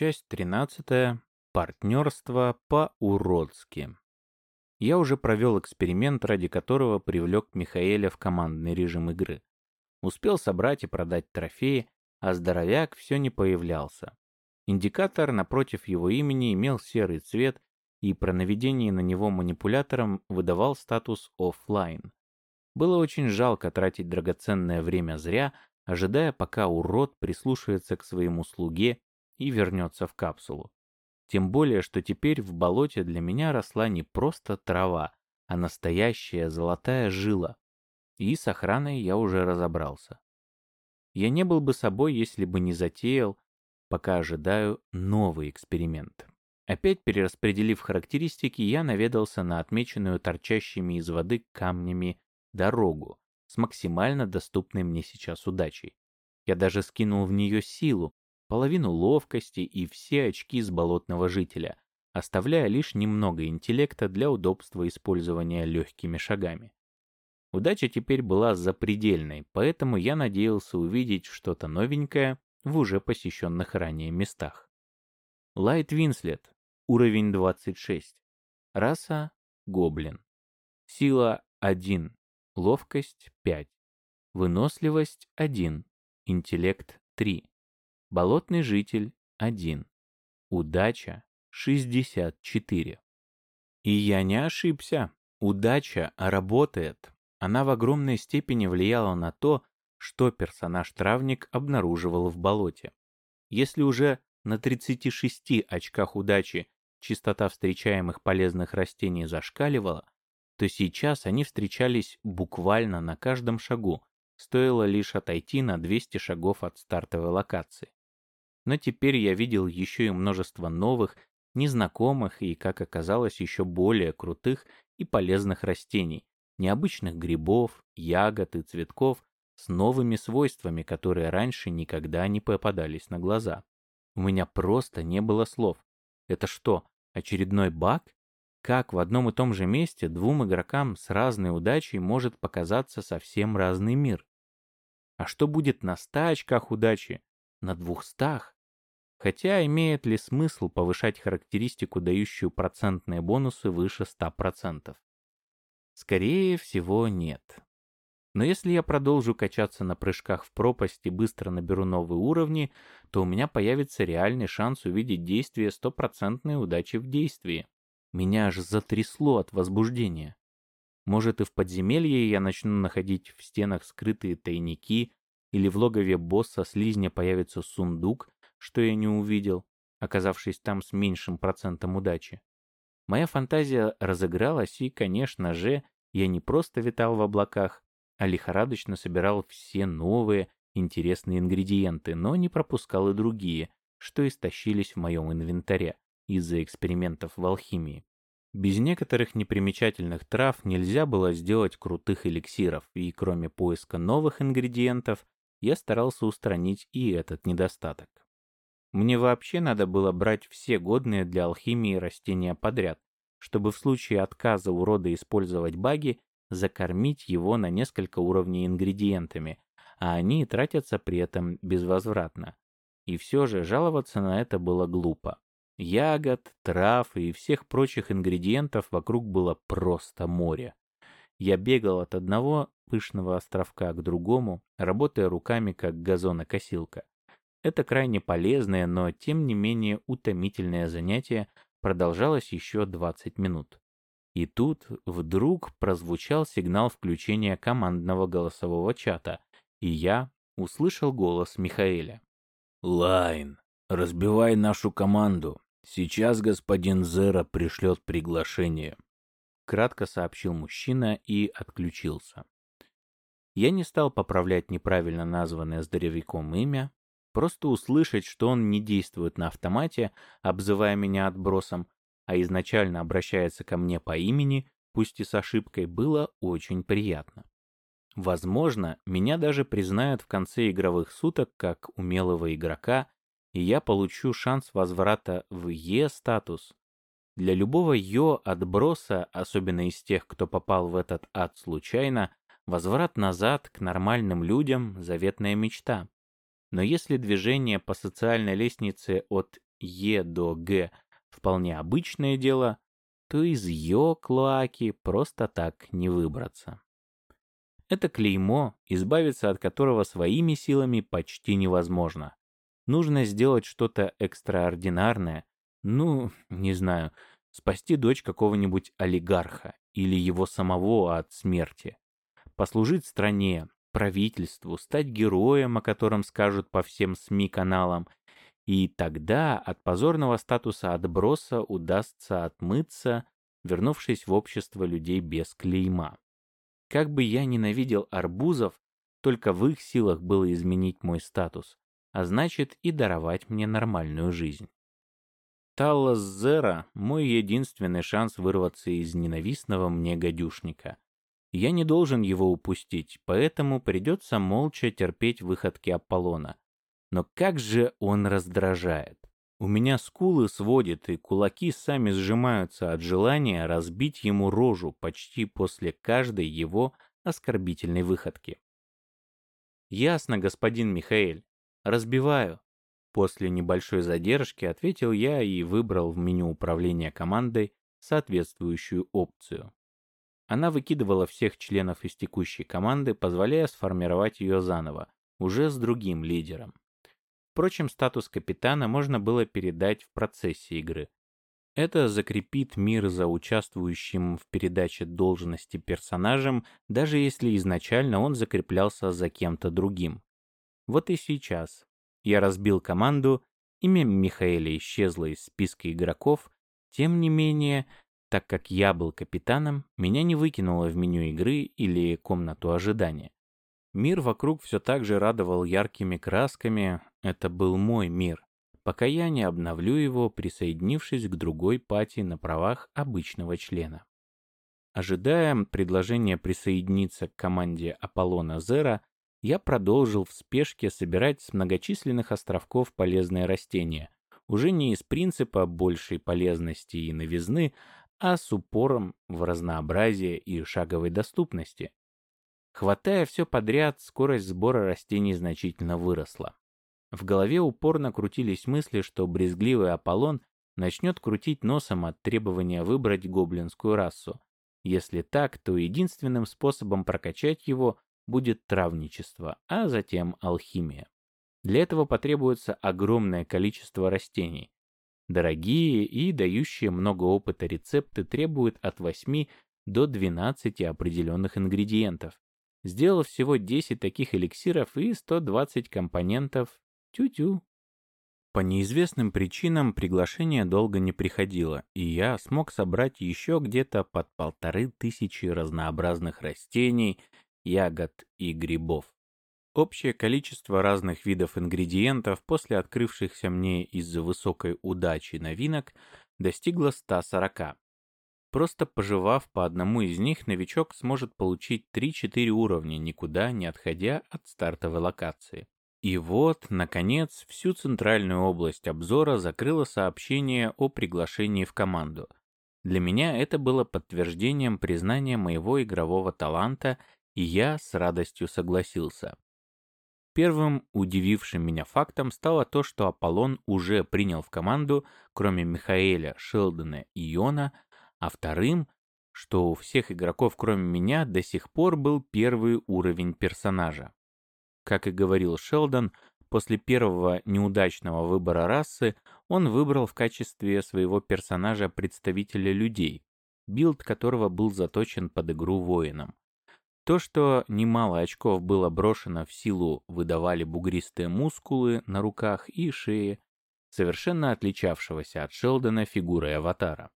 Часть 13. Партнерство по-уродски. Я уже провел эксперимент, ради которого привлек Михаэля в командный режим игры. Успел собрать и продать трофеи, а здоровяк все не появлялся. Индикатор напротив его имени имел серый цвет, и про наведение на него манипулятором выдавал статус офлайн. Было очень жалко тратить драгоценное время зря, ожидая, пока урод прислушается к своему слуге и вернется в капсулу. Тем более, что теперь в болоте для меня росла не просто трава, а настоящая золотая жила. И с охраной я уже разобрался. Я не был бы собой, если бы не затеял, пока ожидаю новый эксперимент. Опять перераспределив характеристики, я наведался на отмеченную торчащими из воды камнями дорогу с максимально доступной мне сейчас удачей. Я даже скинул в нее силу, половину ловкости и все очки с болотного жителя, оставляя лишь немного интеллекта для удобства использования легкими шагами. Удача теперь была запредельной, поэтому я надеялся увидеть что-то новенькое в уже посещенных ранее местах. Лайт Винслет, уровень 26. Раса – гоблин. Сила – 1. Ловкость – 5. Выносливость – 1. Интеллект – 3. Болотный житель – 1. Удача – 64. И я не ошибся. Удача работает. Она в огромной степени влияла на то, что персонаж-травник обнаруживал в болоте. Если уже на 36 очках удачи частота встречаемых полезных растений зашкаливала, то сейчас они встречались буквально на каждом шагу, стоило лишь отойти на 200 шагов от стартовой локации но теперь я видел еще и множество новых, незнакомых и, как оказалось, еще более крутых и полезных растений, необычных грибов, ягод и цветков с новыми свойствами, которые раньше никогда не попадались на глаза. У меня просто не было слов. Это что, очередной баг? Как в одном и том же месте двум игрокам с разной удачей может показаться совсем разный мир? А что будет на ста очках удачи? На двухстах? Хотя имеет ли смысл повышать характеристику, дающую процентные бонусы выше 100%? Скорее всего, нет. Но если я продолжу качаться на прыжках в пропасть и быстро наберу новые уровни, то у меня появится реальный шанс увидеть действие стопроцентной удачи в действии. Меня аж затрясло от возбуждения. Может и в подземелье я начну находить в стенах скрытые тайники, или в логове босса слизня появится сундук, что я не увидел, оказавшись там с меньшим процентом удачи. Моя фантазия разыгралась, и, конечно же, я не просто витал в облаках, а лихорадочно собирал все новые, интересные ингредиенты, но не пропускал и другие, что истощились в моем инвентаре из-за экспериментов в алхимии. Без некоторых непримечательных трав нельзя было сделать крутых эликсиров, и кроме поиска новых ингредиентов, я старался устранить и этот недостаток. Мне вообще надо было брать все годные для алхимии растения подряд, чтобы в случае отказа урода использовать баги, закормить его на несколько уровней ингредиентами, а они тратятся при этом безвозвратно. И все же жаловаться на это было глупо. Ягод, трав и всех прочих ингредиентов вокруг было просто море. Я бегал от одного пышного островка к другому, работая руками как газонокосилка. Это крайне полезное, но тем не менее утомительное занятие продолжалось еще 20 минут. И тут вдруг прозвучал сигнал включения командного голосового чата, и я услышал голос Михаэля. «Лайн, разбивай нашу команду. Сейчас господин Зера пришлет приглашение», — кратко сообщил мужчина и отключился. Я не стал поправлять неправильно названное здоровяком имя, Просто услышать, что он не действует на автомате, обзывая меня отбросом, а изначально обращается ко мне по имени, пусть и с ошибкой, было очень приятно. Возможно, меня даже признают в конце игровых суток как умелого игрока, и я получу шанс возврата в Е-статус. Для любого Йо-отброса, особенно из тех, кто попал в этот ад случайно, возврат назад к нормальным людям – заветная мечта. Но если движение по социальной лестнице от Е до Г вполне обычное дело, то из Ё клоаки просто так не выбраться. Это клеймо, избавиться от которого своими силами почти невозможно. Нужно сделать что-то экстраординарное, ну, не знаю, спасти дочь какого-нибудь олигарха или его самого от смерти, послужить стране, правительству, стать героем, о котором скажут по всем СМИ-каналам, и тогда от позорного статуса отброса удастся отмыться, вернувшись в общество людей без клейма. Как бы я ненавидел арбузов, только в их силах было изменить мой статус, а значит и даровать мне нормальную жизнь. Таллас Зера — мой единственный шанс вырваться из ненавистного мне гадюшника. Я не должен его упустить, поэтому придется молча терпеть выходки Аполлона, но как же он раздражает. У меня скулы сводит, и кулаки сами сжимаются от желания разбить ему рожу почти после каждой его оскорбительной выходки. «Ясно, господин Михаэль. Разбиваю». После небольшой задержки ответил я и выбрал в меню управления командой соответствующую опцию. Она выкидывала всех членов из текущей команды, позволяя сформировать ее заново, уже с другим лидером. Впрочем, статус капитана можно было передать в процессе игры. Это закрепит мир за участвующим в передаче должности персонажем, даже если изначально он закреплялся за кем-то другим. Вот и сейчас. Я разбил команду, имя Михаэля исчезло из списка игроков, тем не менее, так как я был капитаном, меня не выкинуло в меню игры или комнату ожидания. Мир вокруг все так же радовал яркими красками, это был мой мир, пока я не обновлю его, присоединившись к другой пати на правах обычного члена. Ожидая предложения присоединиться к команде Аполлона Зера, я продолжил в спешке собирать с многочисленных островков полезные растения, уже не из принципа большей полезности и новизны, а с упором в разнообразие и шаговой доступности. Хватая все подряд, скорость сбора растений значительно выросла. В голове упорно крутились мысли, что брезгливый Аполлон начнет крутить носом от требования выбрать гоблинскую расу. Если так, то единственным способом прокачать его будет травничество, а затем алхимия. Для этого потребуется огромное количество растений. Дорогие и дающие много опыта рецепты требуют от 8 до 12 определенных ингредиентов. Сделал всего 10 таких эликсиров и 120 компонентов Тю-тю. По неизвестным причинам приглашение долго не приходило, и я смог собрать еще где-то под полторы тысячи разнообразных растений, ягод и грибов. Общее количество разных видов ингредиентов после открывшихся мне из-за высокой удачи новинок достигло 140. Просто пожевав по одному из них, новичок сможет получить 3-4 уровня, никуда не отходя от стартовой локации. И вот, наконец, всю центральную область обзора закрыло сообщение о приглашении в команду. Для меня это было подтверждением признания моего игрового таланта, и я с радостью согласился. Первым удивившим меня фактом стало то, что Аполлон уже принял в команду, кроме Михаэля, Шелдона и Иона, а вторым, что у всех игроков, кроме меня, до сих пор был первый уровень персонажа. Как и говорил Шелдон, после первого неудачного выбора расы он выбрал в качестве своего персонажа представителя людей, билд которого был заточен под игру воином. То, что немало очков было брошено в силу, выдавали бугристые мускулы на руках и шее, совершенно отличавшегося от Шелдона фигурой аватара.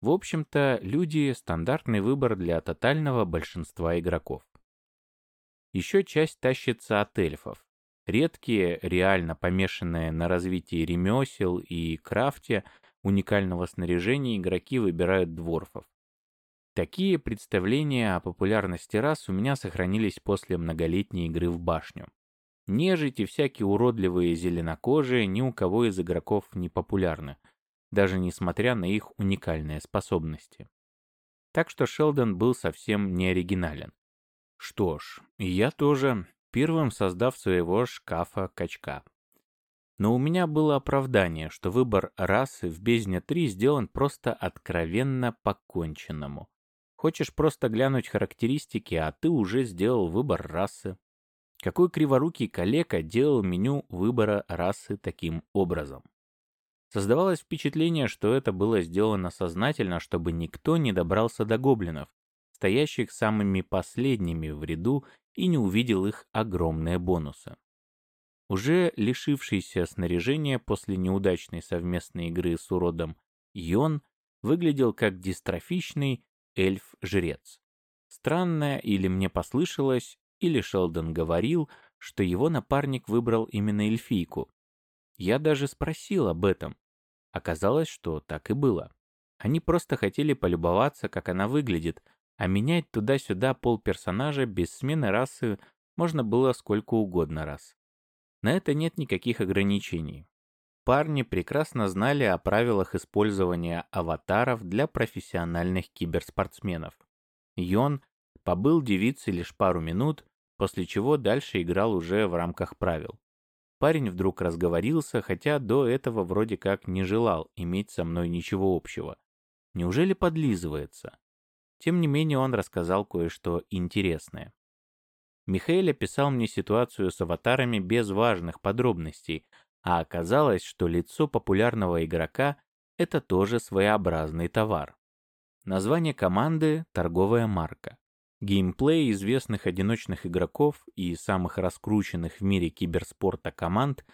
В общем-то, люди — стандартный выбор для тотального большинства игроков. Еще часть тащится от эльфов. Редкие, реально помешанные на развитии ремесел и крафте уникального снаряжения игроки выбирают дворфов. Такие представления о популярности рас у меня сохранились после многолетней игры в башню. Нежить и всякие уродливые зеленокожие ни у кого из игроков не популярны, даже несмотря на их уникальные способности. Так что Шелдон был совсем не оригинален. Что ж, я тоже, первым создав своего шкафа-качка. Но у меня было оправдание, что выбор расы в Бездне 3 сделан просто откровенно поконченному. Хочешь просто глянуть характеристики, а ты уже сделал выбор расы. Какой криворукий калека делал меню выбора расы таким образом? Создавалось впечатление, что это было сделано сознательно, чтобы никто не добрался до гоблинов, стоящих самыми последними в ряду и не увидел их огромные бонусы. Уже лишившийся снаряжения после неудачной совместной игры с уродом Йон выглядел как дистрофичный эльф-жрец. Странное или мне послышалось, или Шелдон говорил, что его напарник выбрал именно эльфийку. Я даже спросил об этом. Оказалось, что так и было. Они просто хотели полюбоваться, как она выглядит, а менять туда-сюда пол персонажа без смены расы можно было сколько угодно раз. На это нет никаких ограничений. Парни прекрасно знали о правилах использования аватаров для профессиональных киберспортсменов. Йон побыл девицей лишь пару минут, после чего дальше играл уже в рамках правил. Парень вдруг разговорился, хотя до этого вроде как не желал иметь со мной ничего общего. Неужели подлизывается? Тем не менее он рассказал кое-что интересное. Михаил описал мне ситуацию с аватарами без важных подробностей, а оказалось, что лицо популярного игрока – это тоже своеобразный товар. Название команды – торговая марка. Геймплей известных одиночных игроков и самых раскрученных в мире киберспорта команд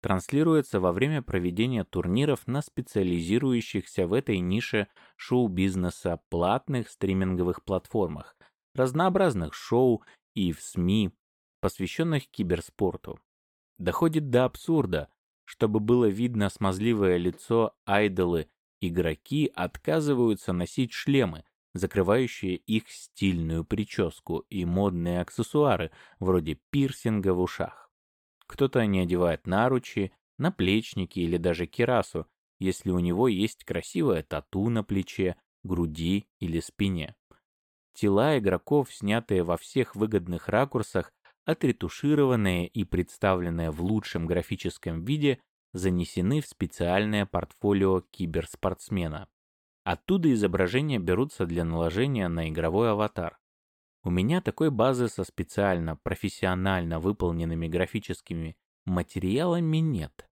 транслируется во время проведения турниров на специализирующихся в этой нише шоу-бизнеса платных стриминговых платформах, разнообразных шоу и в СМИ, посвященных киберспорту. Доходит до абсурда, чтобы было видно смазливое лицо айдолы, игроки отказываются носить шлемы, закрывающие их стильную прическу и модные аксессуары, вроде пирсинга в ушах. Кто-то не одевает наручи, наплечники или даже кирасу, если у него есть красивая тату на плече, груди или спине. Тела игроков, снятые во всех выгодных ракурсах, отретушированные и представленные в лучшем графическом виде, занесены в специальное портфолио киберспортсмена. Оттуда изображения берутся для наложения на игровой аватар. У меня такой базы со специально профессионально выполненными графическими материалами нет.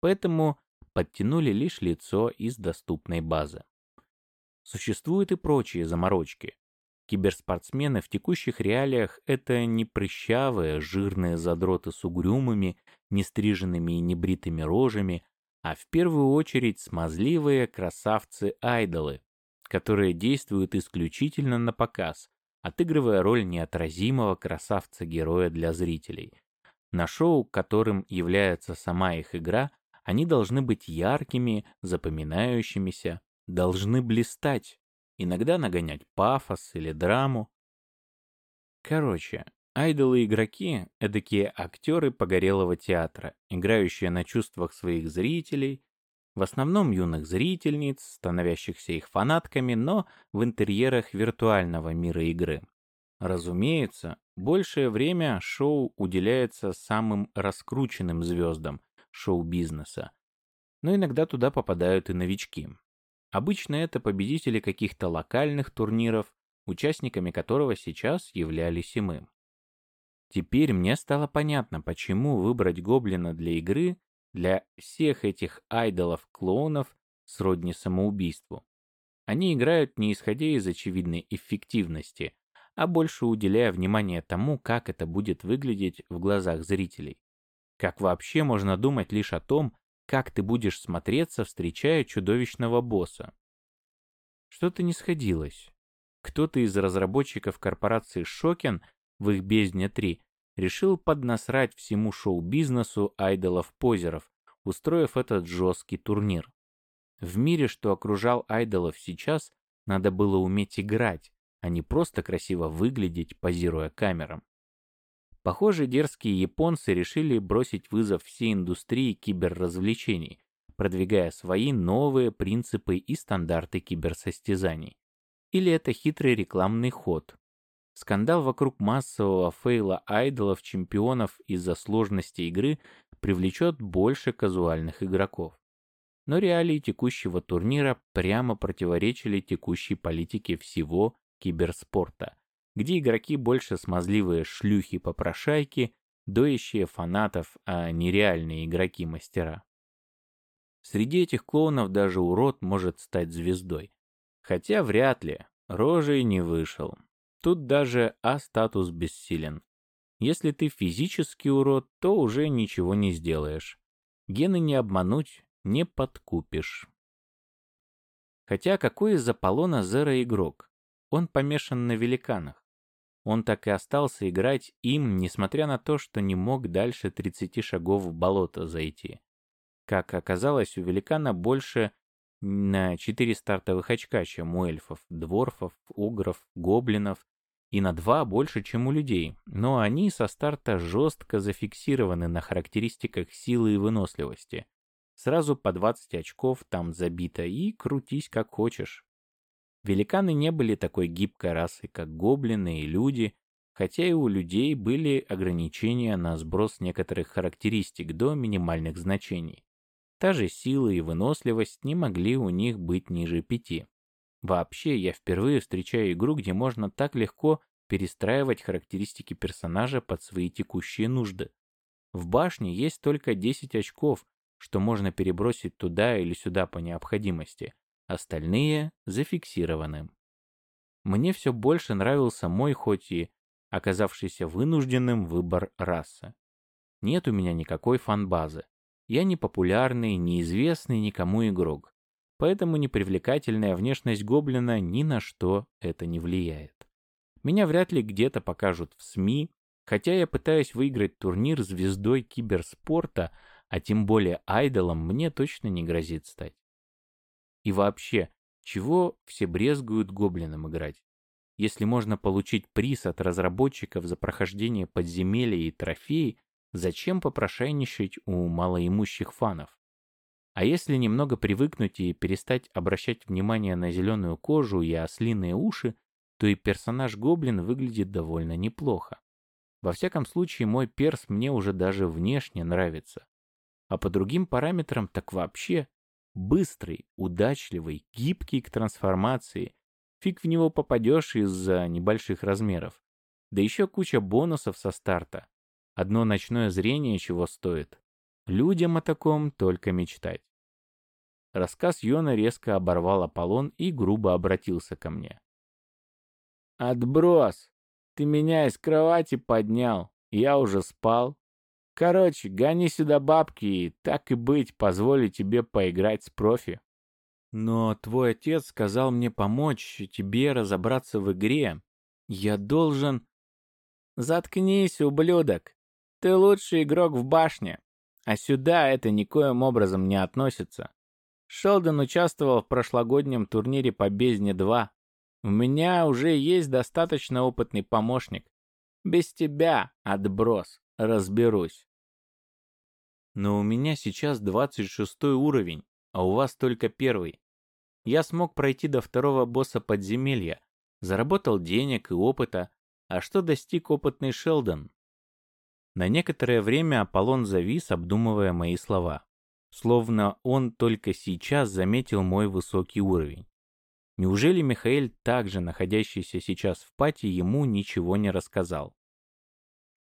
Поэтому подтянули лишь лицо из доступной базы. Существуют и прочие заморочки. Киберспортсмены в текущих реалиях — это не прыщавые, жирные задроты с угрюмыми, нестриженными и небритыми рожами, а в первую очередь смазливые красавцы-айдолы, которые действуют исключительно на показ, отыгрывая роль неотразимого красавца-героя для зрителей. На шоу, которым является сама их игра, они должны быть яркими, запоминающимися, должны блистать, иногда нагонять пафос или драму. Короче, айдолы-игроки — эдакие актеры погорелого театра, играющие на чувствах своих зрителей, в основном юных зрительниц, становящихся их фанатками, но в интерьерах виртуального мира игры. Разумеется, большее время шоу уделяется самым раскрученным звездам шоу-бизнеса, но иногда туда попадают и новички. Обычно это победители каких-то локальных турниров, участниками которого сейчас являлись и мы. Теперь мне стало понятно, почему выбрать гоблина для игры для всех этих айдолов-клоунов сродни самоубийству. Они играют не исходя из очевидной эффективности, а больше уделяя внимание тому, как это будет выглядеть в глазах зрителей. Как вообще можно думать лишь о том, как ты будешь смотреться, встречая чудовищного босса. Что-то не сходилось. Кто-то из разработчиков корпорации Шокен в их бездне 3 решил поднасрать всему шоу-бизнесу айдолов-позеров, устроив этот жесткий турнир. В мире, что окружал айдолов сейчас, надо было уметь играть, а не просто красиво выглядеть, позируя камерам. Похоже, дерзкие японцы решили бросить вызов всей индустрии киберразвлечений, продвигая свои новые принципы и стандарты киберсостязаний. Или это хитрый рекламный ход? Скандал вокруг массового фейла айдолов-чемпионов из-за сложности игры привлечет больше казуальных игроков. Но реалии текущего турнира прямо противоречили текущей политике всего киберспорта, где игроки больше смазливые шлюхи-попрошайки, доящие фанатов, а не реальные игроки-мастера. Среди этих клоунов даже урод может стать звездой. Хотя вряд ли, рожей не вышел. Тут даже А-статус бессилен. Если ты физический урод, то уже ничего не сделаешь. Гены не обмануть, не подкупишь. Хотя какой из Аполлона Зера игрок? Он помешан на великанах. Он так и остался играть им, несмотря на то, что не мог дальше 30 шагов в болото зайти. Как оказалось, у великана больше на 4 стартовых очка, чем у эльфов, дворфов, угров, гоблинов, и на 2 больше, чем у людей, но они со старта жестко зафиксированы на характеристиках силы и выносливости. Сразу по 20 очков там забито и крутись как хочешь. Великаны не были такой гибкой расой, как гоблины и люди, хотя и у людей были ограничения на сброс некоторых характеристик до минимальных значений. Та же сила и выносливость не могли у них быть ниже пяти. Вообще, я впервые встречаю игру, где можно так легко перестраивать характеристики персонажа под свои текущие нужды. В башне есть только 10 очков, что можно перебросить туда или сюда по необходимости. Остальные зафиксированы. Мне все больше нравился мой, хоть и оказавшийся вынужденным, выбор расы. Нет у меня никакой фан-базы. Я не популярный, неизвестный никому игрок, поэтому непривлекательная внешность гоблина ни на что это не влияет. Меня вряд ли где-то покажут в СМИ, хотя я пытаюсь выиграть турнир звездой киберспорта, а тем более айдолом мне точно не грозит стать. И вообще, чего все брезгуют гоблином играть? Если можно получить приз от разработчиков за прохождение подземелья и трофеи, Зачем попрошайничать у малоимущих фанов? А если немного привыкнуть и перестать обращать внимание на зеленую кожу и ослиные уши, то и персонаж-гоблин выглядит довольно неплохо. Во всяком случае, мой перс мне уже даже внешне нравится. А по другим параметрам так вообще быстрый, удачливый, гибкий к трансформации. Фиг в него попадешь из-за небольших размеров. Да еще куча бонусов со старта. Одно ночное зрение чего стоит. Людям о таком только мечтать. Рассказ Йона резко оборвал Аполлон и грубо обратился ко мне. «Отброс! Ты меня из кровати поднял, я уже спал. Короче, гони сюда бабки и, так и быть, позволю тебе поиграть с профи». «Но твой отец сказал мне помочь тебе разобраться в игре. Я должен...» «Заткнись, ублюдок! Ты лучший игрок в башне, а сюда это никоим образом не относится. Шелдон участвовал в прошлогоднем турнире по бездне 2. У меня уже есть достаточно опытный помощник. Без тебя, отброс, разберусь. Но у меня сейчас 26 уровень, а у вас только первый. Я смог пройти до второго босса подземелья, заработал денег и опыта, а что достиг опытный Шелдон? На некоторое время Аполлон завис, обдумывая мои слова. Словно он только сейчас заметил мой высокий уровень. Неужели Михаил, также находящийся сейчас в пати, ему ничего не рассказал?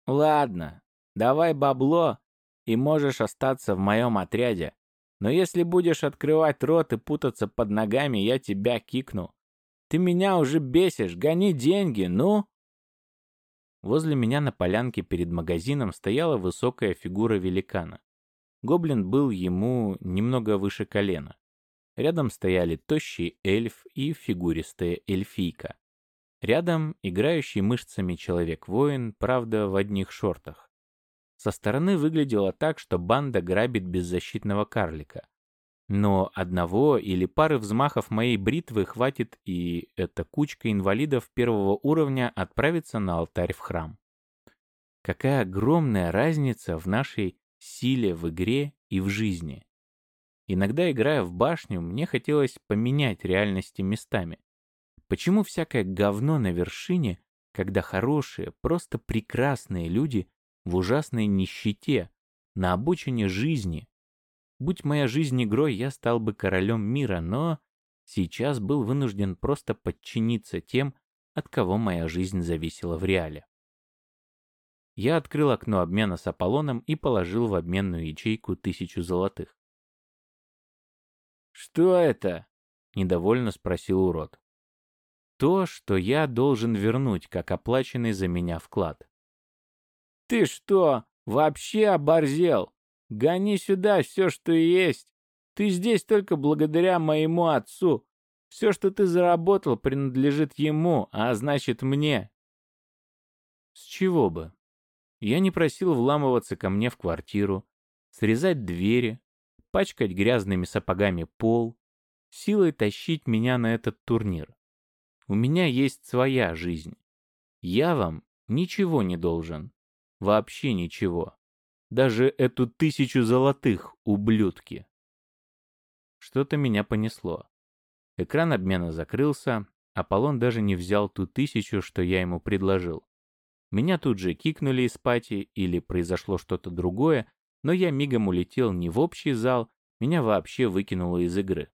«Ладно, давай бабло, и можешь остаться в моем отряде. Но если будешь открывать рот и путаться под ногами, я тебя кикну. Ты меня уже бесишь, гони деньги, ну!» Возле меня на полянке перед магазином стояла высокая фигура великана. Гоблин был ему немного выше колена. Рядом стояли тощий эльф и фигуристая эльфийка. Рядом играющий мышцами человек-воин, правда, в одних шортах. Со стороны выглядело так, что банда грабит беззащитного карлика. Но одного или пары взмахов моей бритвы хватит, и эта кучка инвалидов первого уровня отправится на алтарь в храм. Какая огромная разница в нашей силе в игре и в жизни. Иногда, играя в башню, мне хотелось поменять реальности местами. Почему всякое говно на вершине, когда хорошие, просто прекрасные люди в ужасной нищете, на обочине жизни. Будь моя жизнь игрой, я стал бы королем мира, но сейчас был вынужден просто подчиниться тем, от кого моя жизнь зависела в реале. Я открыл окно обмена с Аполлоном и положил в обменную ячейку тысячу золотых. «Что это?» — недовольно спросил урод. «То, что я должен вернуть, как оплаченный за меня вклад». «Ты что, вообще оборзел? Гони сюда все, что есть. Ты здесь только благодаря моему отцу. Все, что ты заработал, принадлежит ему, а значит мне». «С чего бы?» Я не просил вламываться ко мне в квартиру, срезать двери, пачкать грязными сапогами пол, силой тащить меня на этот турнир. У меня есть своя жизнь. Я вам ничего не должен. Вообще ничего. Даже эту тысячу золотых, ублюдки. Что-то меня понесло. Экран обмена закрылся, Аполлон даже не взял ту тысячу, что я ему предложил. Меня тут же кикнули из пати или произошло что-то другое, но я мигом улетел не в общий зал, меня вообще выкинуло из игры.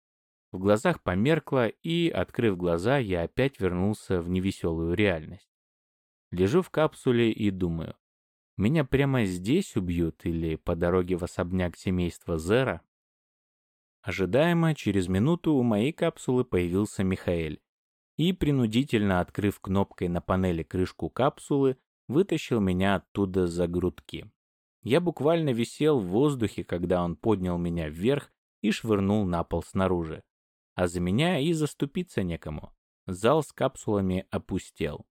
В глазах померкло, и, открыв глаза, я опять вернулся в невеселую реальность. Лежу в капсуле и думаю, меня прямо здесь убьют или по дороге в особняк семейства Зера? Ожидаемо, через минуту у моей капсулы появился Михаэль и, принудительно открыв кнопкой на панели крышку капсулы, вытащил меня оттуда за грудки. Я буквально висел в воздухе, когда он поднял меня вверх и швырнул на пол снаружи. А за меня и заступиться некому. Зал с капсулами опустел.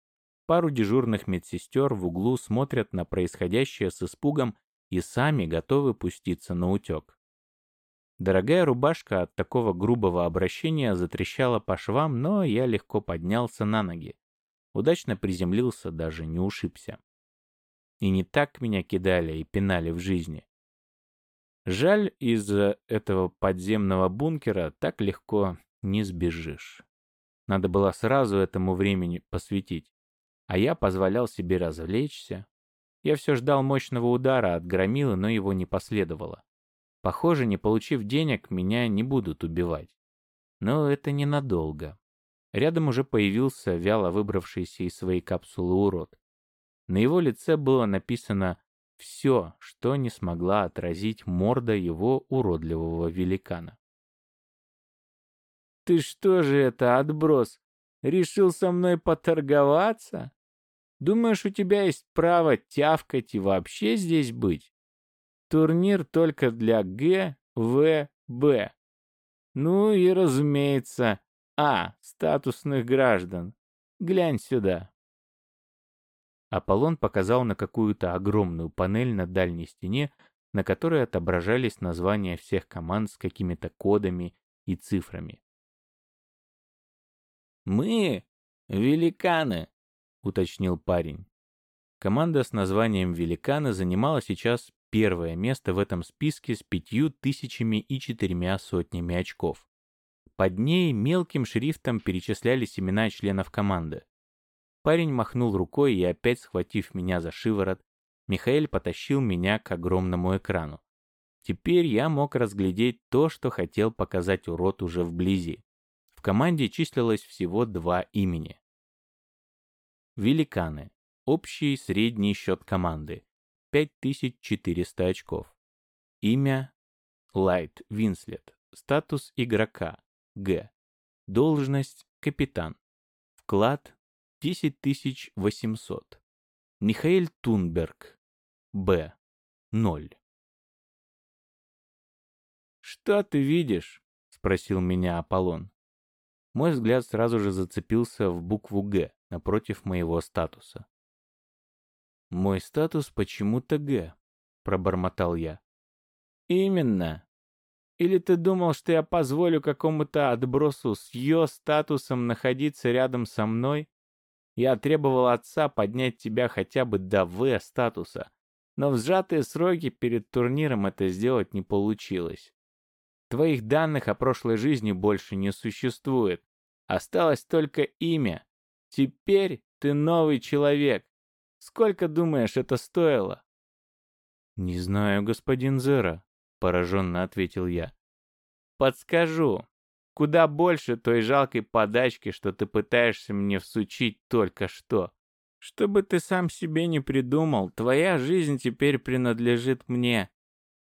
Пару дежурных медсестер в углу смотрят на происходящее с испугом и сами готовы пуститься на утек. Дорогая рубашка от такого грубого обращения затрещала по швам, но я легко поднялся на ноги удачно приземлился, даже не ушибся. И не так меня кидали и пинали в жизни. Жаль, из этого подземного бункера так легко не сбежишь. Надо было сразу этому времени посвятить. А я позволял себе развлечься. Я все ждал мощного удара от громилы, но его не последовало. Похоже, не получив денег, меня не будут убивать. Но это ненадолго. Рядом уже появился вяло выбравшийся из своей капсулы урод. На его лице было написано все, что не смогла отразить морда его уродливого великана. «Ты что же это, отброс? Решил со мной поторговаться? Думаешь, у тебя есть право тявкать и вообще здесь быть? Турнир только для Г, В, Б. Ну и, разумеется, а. Статусных граждан. Глянь сюда. Аполлон показал на какую-то огромную панель на дальней стене, на которой отображались названия всех команд с какими-то кодами и цифрами. «Мы — великаны», — уточнил парень. Команда с названием «Великаны» занимала сейчас первое место в этом списке с пятью тысячами и четырьмя сотнями очков. Под ней мелким шрифтом перечислялись имена членов команды. Парень махнул рукой и опять схватив меня за шиворот, Михаил потащил меня к огромному экрану. Теперь я мог разглядеть то, что хотел показать урод уже вблизи. В команде числилось всего два имени. Великаны. Общий средний счет команды. 5400 очков. Имя Лайт Винслет. Статус игрока. Г. Должность капитан. Вклад 10 800. Михаил Тунберг. Б. 0. «Что ты видишь?» — спросил меня Аполлон. Мой взгляд сразу же зацепился в букву «Г» напротив моего статуса. «Мой статус почему-то Г», — пробормотал я. «Именно. Или ты думал, что я позволю какому-то отбросу с ее статусом находиться рядом со мной? Я требовал отца поднять тебя хотя бы до В статуса, но в сжатые сроки перед турниром это сделать не получилось. Твоих данных о прошлой жизни больше не существует. Осталось только имя. Теперь ты новый человек. Сколько, думаешь, это стоило? Не знаю, господин Зера, пораженно ответил я. Подскажу. Куда больше той жалкой подачки, что ты пытаешься мне всучить только что. Что бы ты сам себе не придумал, твоя жизнь теперь принадлежит мне.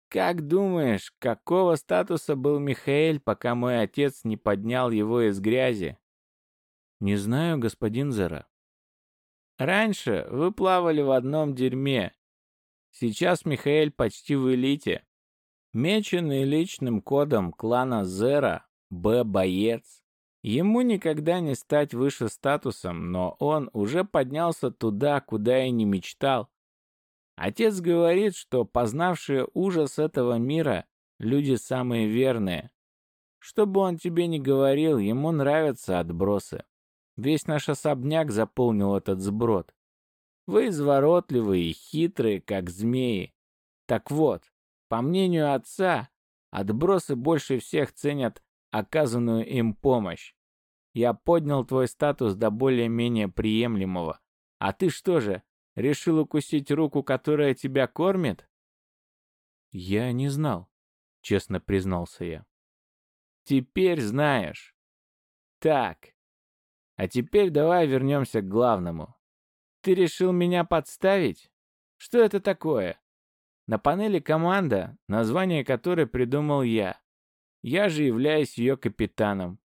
Как думаешь, какого статуса был Михаэль, пока мой отец не поднял его из грязи? Не знаю, господин Зера. Раньше вы плавали в одном дерьме. Сейчас Михаэль почти в элите. Меченный личным кодом клана Зера, Б-боец. Ему никогда не стать выше статусом, но он уже поднялся туда, куда и не мечтал. Отец говорит, что познавшие ужас этого мира люди самые верные. Что бы он тебе ни говорил, ему нравятся отбросы. Весь наш особняк заполнил этот сброд. Вы изворотливые и хитрые, как змеи. Так вот, по мнению отца, отбросы больше всех ценят оказанную им помощь. Я поднял твой статус до более-менее приемлемого. А ты что же, Решил укусить руку, которая тебя кормит? Я не знал, честно признался я. Теперь знаешь. Так. А теперь давай вернемся к главному. Ты решил меня подставить? Что это такое? На панели команда, название которой придумал я. Я же являюсь ее капитаном.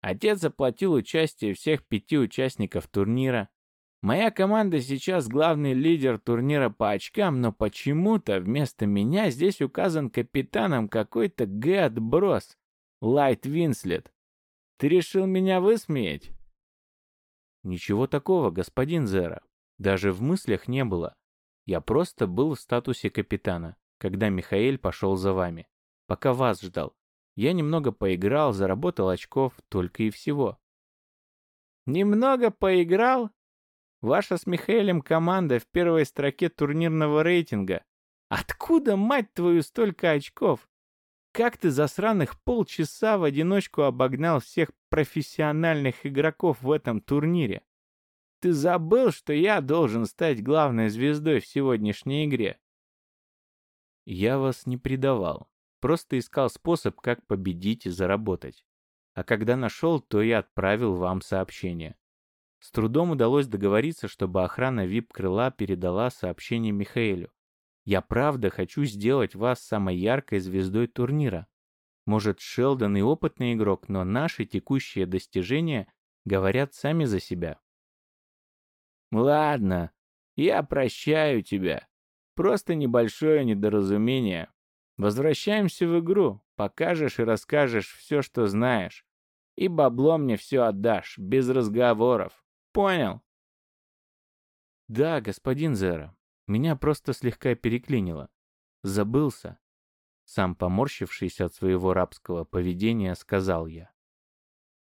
Отец заплатил участие всех пяти участников турнира. Моя команда сейчас главный лидер турнира по очкам, но почему-то вместо меня здесь указан капитаном какой-то Г-отброс, Лайт Винслет. Ты решил меня высмеять? Ничего такого, господин Зера. Даже в мыслях не было. Я просто был в статусе капитана, когда Михаэль пошел за вами. Пока вас ждал. Я немного поиграл, заработал очков, только и всего. Немного поиграл? Ваша с Михаэлем команда в первой строке турнирного рейтинга. Откуда, мать твою, столько очков? Как ты за сраных полчаса в одиночку обогнал всех профессиональных игроков в этом турнире? Ты забыл, что я должен стать главной звездой в сегодняшней игре? Я вас не предавал. Просто искал способ, как победить и заработать. А когда нашел, то и отправил вам сообщение. С трудом удалось договориться, чтобы охрана VIP-крыла передала сообщение Михаэлю. «Я правда хочу сделать вас самой яркой звездой турнира. Может, Шелдон и опытный игрок, но наши текущие достижения говорят сами за себя». «Ладно, я прощаю тебя. Просто небольшое недоразумение. Возвращаемся в игру, покажешь и расскажешь все, что знаешь. И бабло мне все отдашь, без разговоров. Понял. Да, господин Зера. Меня просто слегка переклинило. Забылся. Сам поморщившись от своего рабского поведения, сказал я.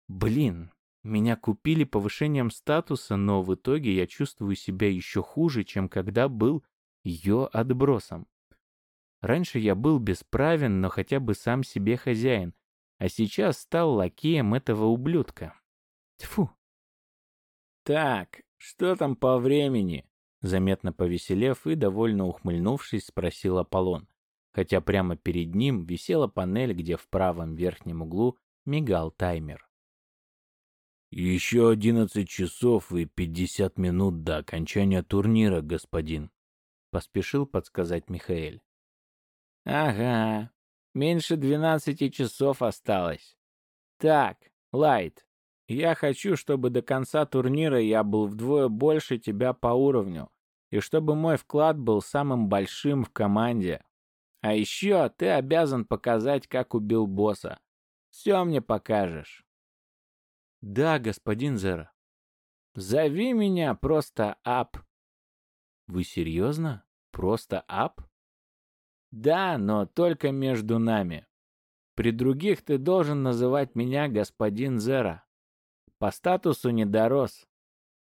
Блин, меня купили повышением статуса, но в итоге я чувствую себя еще хуже, чем когда был ее отбросом. Раньше я был бесправен, но хотя бы сам себе хозяин, а сейчас стал лакеем этого ублюдка. Тьфу, «Так, что там по времени?» Заметно повеселев и довольно ухмыльнувшись, спросил Аполлон, хотя прямо перед ним висела панель, где в правом верхнем углу мигал таймер. «Еще одиннадцать часов и пятьдесят минут до окончания турнира, господин», — поспешил подсказать Михаэль. «Ага, меньше двенадцати часов осталось. Так, Лайт, я хочу, чтобы до конца турнира я был вдвое больше тебя по уровню, и чтобы мой вклад был самым большим в команде. А еще ты обязан показать, как убил босса. Все мне покажешь. Да, господин Зера. Зови меня просто Ап. Вы серьезно? Просто Ап? Да, но только между нами. При других ты должен называть меня господин Зера. По статусу не дорос.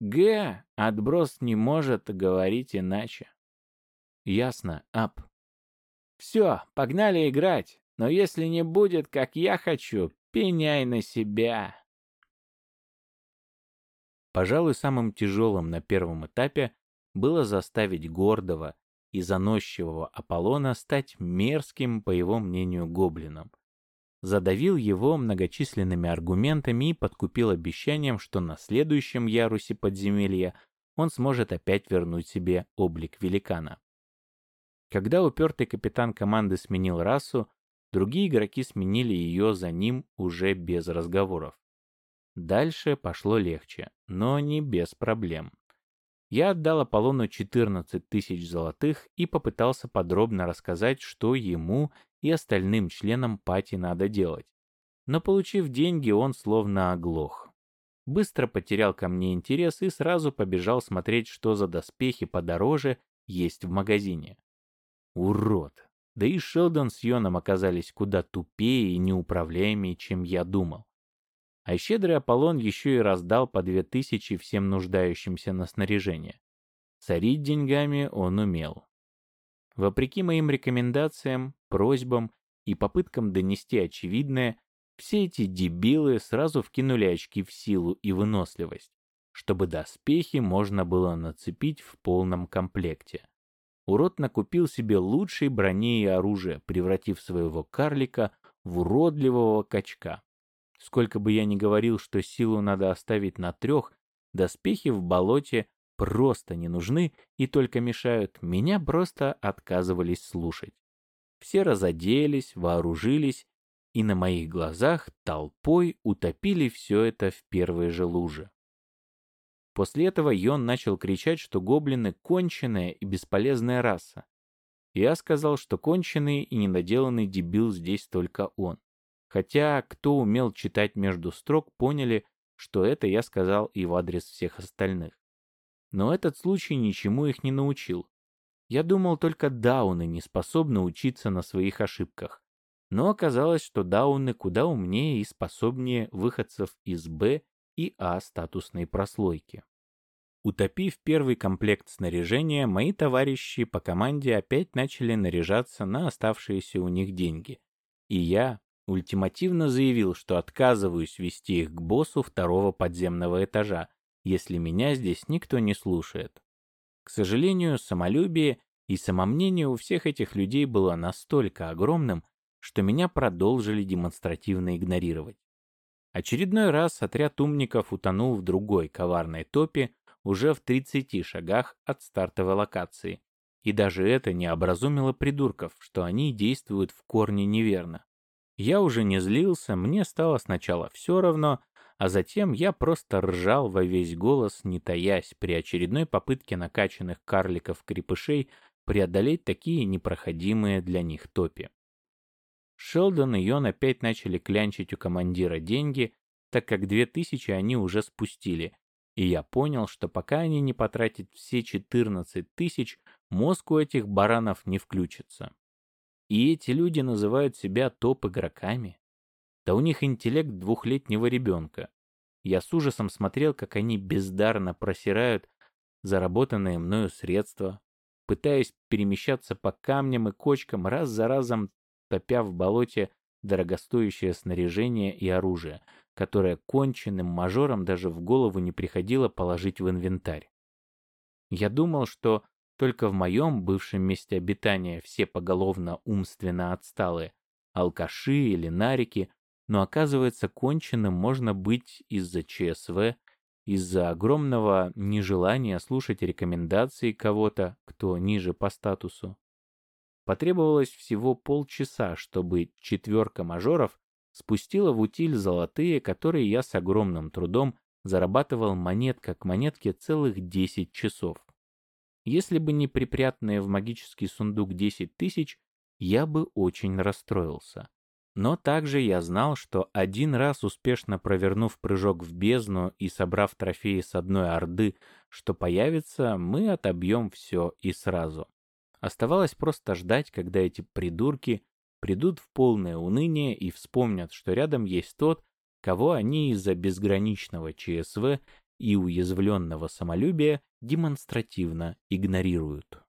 Г. Отброс не может говорить иначе. Ясно, ап. Все, погнали играть. Но если не будет, как я хочу, пеняй на себя. Пожалуй, самым тяжелым на первом этапе было заставить гордого и заносчивого Аполлона стать мерзким, по его мнению, гоблином. Задавил его многочисленными аргументами и подкупил обещанием, что на следующем ярусе подземелья он сможет опять вернуть себе облик великана. Когда упертый капитан команды сменил расу, другие игроки сменили ее за ним уже без разговоров. Дальше пошло легче, но не без проблем. Я отдал Аполлону 14 тысяч золотых и попытался подробно рассказать, что ему и остальным членам пати надо делать. Но получив деньги, он словно оглох. Быстро потерял ко мне интерес и сразу побежал смотреть, что за доспехи подороже есть в магазине. Урод! Да и Шелдон с Йоном оказались куда тупее и неуправляемее, чем я думал. А щедрый Аполлон еще и раздал по две тысячи всем нуждающимся на снаряжение. Царить деньгами он умел. Вопреки моим рекомендациям, просьбам и попыткам донести очевидное, все эти дебилы сразу вкинули очки в силу и выносливость, чтобы доспехи можно было нацепить в полном комплекте. Урод накупил себе лучшей брони и оружия, превратив своего карлика в уродливого качка. Сколько бы я ни говорил, что силу надо оставить на трех, доспехи в болоте просто не нужны и только мешают, меня просто отказывались слушать. Все разоделись, вооружились и на моих глазах толпой утопили все это в первой же луже. После этого Йон начал кричать, что гоблины — конченая и бесполезная раса. Я сказал, что конченый и недоделанный дебил здесь только он. Хотя, кто умел читать между строк, поняли, что это я сказал и в адрес всех остальных. Но этот случай ничему их не научил. Я думал, только дауны не способны учиться на своих ошибках. Но оказалось, что дауны куда умнее и способнее выходцев из Б и А статусной прослойки. Утопив первый комплект снаряжения, мои товарищи по команде опять начали наряжаться на оставшиеся у них деньги. И я, ультимативно заявил, что отказываюсь вести их к боссу второго подземного этажа, если меня здесь никто не слушает. К сожалению, самолюбие и самомнение у всех этих людей было настолько огромным, что меня продолжили демонстративно игнорировать. Очередной раз отряд умников утонул в другой коварной топе уже в 30 шагах от стартовой локации, и даже это не образумило придурков, что они действуют в корне неверно. Я уже не злился, мне стало сначала все равно, а затем я просто ржал во весь голос, не таясь, при очередной попытке накачанных карликов-крепышей преодолеть такие непроходимые для них топи. Шелдон и Йон опять начали клянчить у командира деньги, так как две тысячи они уже спустили, и я понял, что пока они не потратят все 14 тысяч, мозг у этих баранов не включится. И эти люди называют себя топ-игроками. Да у них интеллект двухлетнего ребенка. Я с ужасом смотрел, как они бездарно просирают заработанные мною средства, пытаясь перемещаться по камням и кочкам, раз за разом топя в болоте дорогостоящее снаряжение и оружие, которое конченным мажорам даже в голову не приходило положить в инвентарь. Я думал, что только в моем бывшем месте обитания все поголовно умственно отсталые, алкаши или нарики, но оказывается конченным можно быть из-за ЧСВ, из-за огромного нежелания слушать рекомендации кого-то, кто ниже по статусу. Потребовалось всего полчаса, чтобы четверка мажоров спустила в утиль золотые, которые я с огромным трудом зарабатывал монетка к монетке целых 10 часов. Если бы не припрятанные в магический сундук 10 тысяч, я бы очень расстроился. Но также я знал, что один раз успешно провернув прыжок в бездну и собрав трофеи с одной орды, что появится, мы отобьем все и сразу. Оставалось просто ждать, когда эти придурки придут в полное уныние и вспомнят, что рядом есть тот, кого они из-за безграничного ЧСВ и уязвленного самолюбия демонстративно игнорируют.